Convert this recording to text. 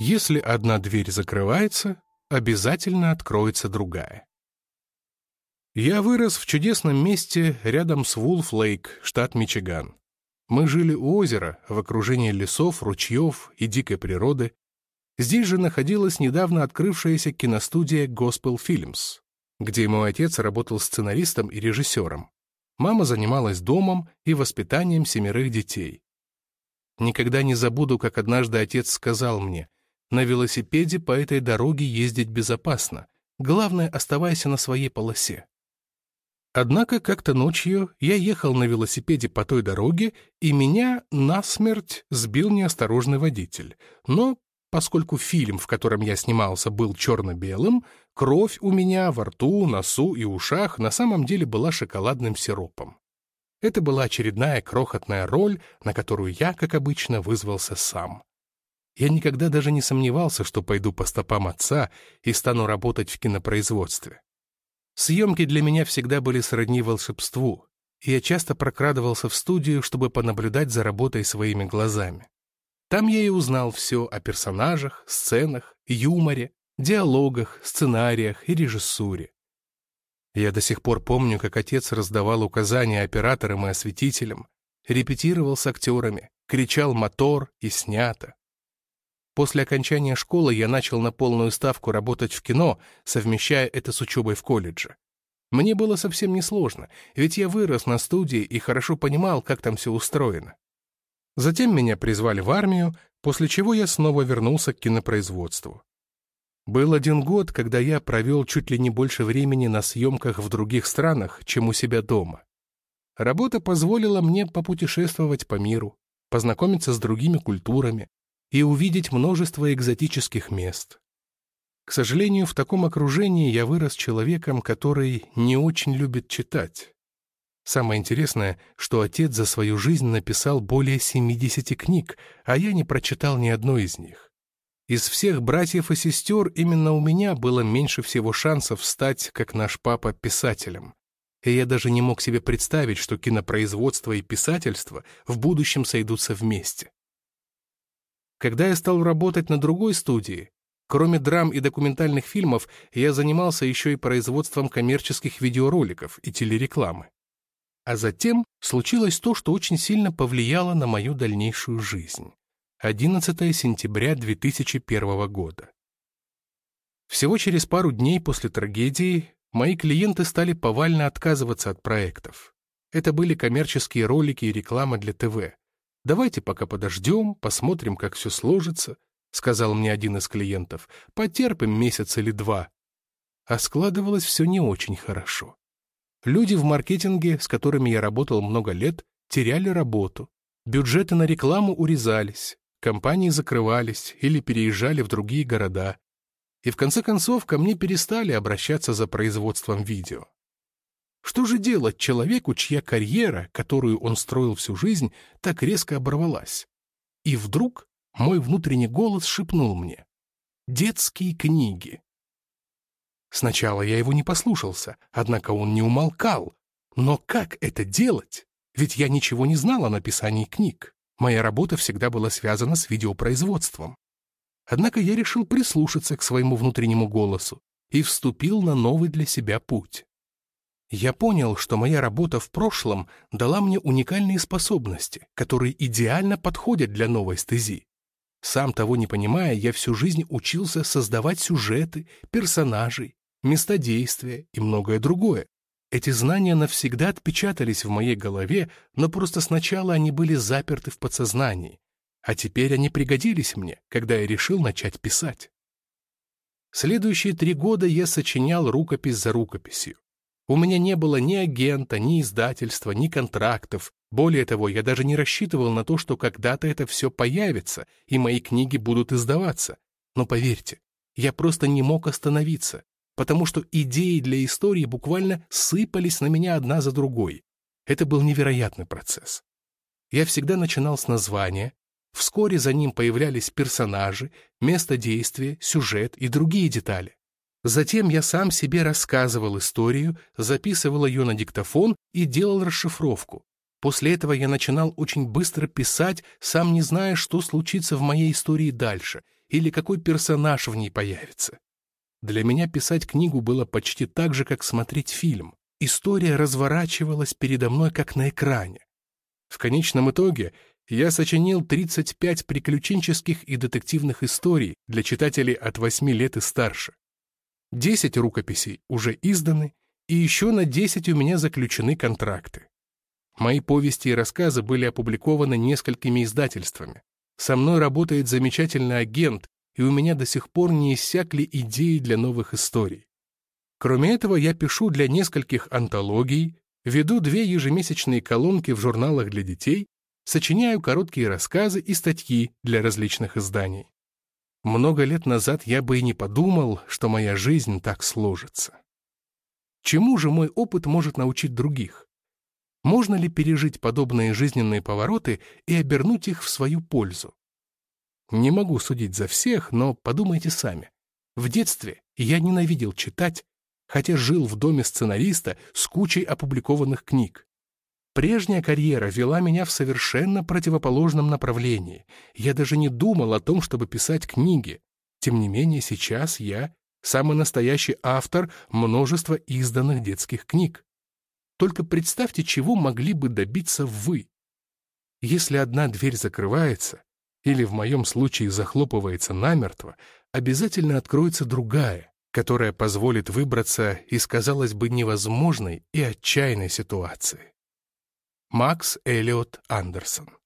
Если одна дверь закрывается, обязательно откроется другая. Я вырос в чудесном месте рядом с Вулф-Лейк, штат Мичиган. Мы жили у озера, в окружении лесов, ручьев и дикой природы. Здесь же находилась недавно открывшаяся киностудия Gospel Films, где мой отец работал сценаристом и режиссером. Мама занималась домом и воспитанием семерых детей. Никогда не забуду, как однажды отец сказал мне, «На велосипеде по этой дороге ездить безопасно. Главное, оставайся на своей полосе». Однако как-то ночью я ехал на велосипеде по той дороге, и меня насмерть сбил неосторожный водитель. Но поскольку фильм, в котором я снимался, был черно-белым, кровь у меня во рту, носу и ушах на самом деле была шоколадным сиропом. Это была очередная крохотная роль, на которую я, как обычно, вызвался сам. Я никогда даже не сомневался, что пойду по стопам отца и стану работать в кинопроизводстве. Съемки для меня всегда были сродни волшебству, и я часто прокрадывался в студию, чтобы понаблюдать за работой своими глазами. Там я и узнал все о персонажах, сценах, юморе, диалогах, сценариях и режиссуре. Я до сих пор помню, как отец раздавал указания операторам и осветителям, репетировал с актерами, кричал «мотор» и «снято». После окончания школы я начал на полную ставку работать в кино, совмещая это с учебой в колледже. Мне было совсем несложно, ведь я вырос на студии и хорошо понимал, как там все устроено. Затем меня призвали в армию, после чего я снова вернулся к кинопроизводству. Был один год, когда я провел чуть ли не больше времени на съемках в других странах, чем у себя дома. Работа позволила мне попутешествовать по миру, познакомиться с другими культурами, и увидеть множество экзотических мест. К сожалению, в таком окружении я вырос человеком, который не очень любит читать. Самое интересное, что отец за свою жизнь написал более 70 книг, а я не прочитал ни одной из них. Из всех братьев и сестер именно у меня было меньше всего шансов стать, как наш папа, писателем. И я даже не мог себе представить, что кинопроизводство и писательство в будущем сойдутся вместе. Когда я стал работать на другой студии, кроме драм и документальных фильмов, я занимался еще и производством коммерческих видеороликов и телерекламы. А затем случилось то, что очень сильно повлияло на мою дальнейшую жизнь. 11 сентября 2001 года. Всего через пару дней после трагедии мои клиенты стали повально отказываться от проектов. Это были коммерческие ролики и реклама для ТВ. «Давайте пока подождем, посмотрим, как все сложится», — сказал мне один из клиентов. «Потерпим месяц или два». А складывалось все не очень хорошо. Люди в маркетинге, с которыми я работал много лет, теряли работу. Бюджеты на рекламу урезались, компании закрывались или переезжали в другие города. И в конце концов ко мне перестали обращаться за производством видео. Что же делать человеку, чья карьера, которую он строил всю жизнь, так резко оборвалась? И вдруг мой внутренний голос шепнул мне «Детские книги». Сначала я его не послушался, однако он не умолкал. Но как это делать? Ведь я ничего не знал о написании книг. Моя работа всегда была связана с видеопроизводством. Однако я решил прислушаться к своему внутреннему голосу и вступил на новый для себя путь. Я понял, что моя работа в прошлом дала мне уникальные способности, которые идеально подходят для новой стези. Сам того не понимая, я всю жизнь учился создавать сюжеты, персонажей, места действия и многое другое. Эти знания навсегда отпечатались в моей голове, но просто сначала они были заперты в подсознании, а теперь они пригодились мне, когда я решил начать писать. Следующие три года я сочинял рукопись за рукописью. У меня не было ни агента, ни издательства, ни контрактов. Более того, я даже не рассчитывал на то, что когда-то это все появится, и мои книги будут издаваться. Но поверьте, я просто не мог остановиться, потому что идеи для истории буквально сыпались на меня одна за другой. Это был невероятный процесс. Я всегда начинал с названия, вскоре за ним появлялись персонажи, место действия, сюжет и другие детали. Затем я сам себе рассказывал историю, записывал ее на диктофон и делал расшифровку. После этого я начинал очень быстро писать, сам не зная, что случится в моей истории дальше, или какой персонаж в ней появится. Для меня писать книгу было почти так же, как смотреть фильм. История разворачивалась передо мной, как на экране. В конечном итоге я сочинил 35 приключенческих и детективных историй для читателей от 8 лет и старше. 10 рукописей уже изданы, и еще на 10 у меня заключены контракты. Мои повести и рассказы были опубликованы несколькими издательствами. Со мной работает замечательный агент, и у меня до сих пор не иссякли идеи для новых историй. Кроме этого, я пишу для нескольких антологий, веду две ежемесячные колонки в журналах для детей, сочиняю короткие рассказы и статьи для различных изданий. Много лет назад я бы и не подумал, что моя жизнь так сложится. Чему же мой опыт может научить других? Можно ли пережить подобные жизненные повороты и обернуть их в свою пользу? Не могу судить за всех, но подумайте сами. В детстве я ненавидел читать, хотя жил в доме сценариста с кучей опубликованных книг. Прежняя карьера вела меня в совершенно противоположном направлении. Я даже не думал о том, чтобы писать книги. Тем не менее, сейчас я самый настоящий автор множества изданных детских книг. Только представьте, чего могли бы добиться вы. Если одна дверь закрывается, или в моем случае захлопывается намертво, обязательно откроется другая, которая позволит выбраться из, казалось бы, невозможной и отчаянной ситуации. Макс Эллиот Андерсон